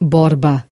borba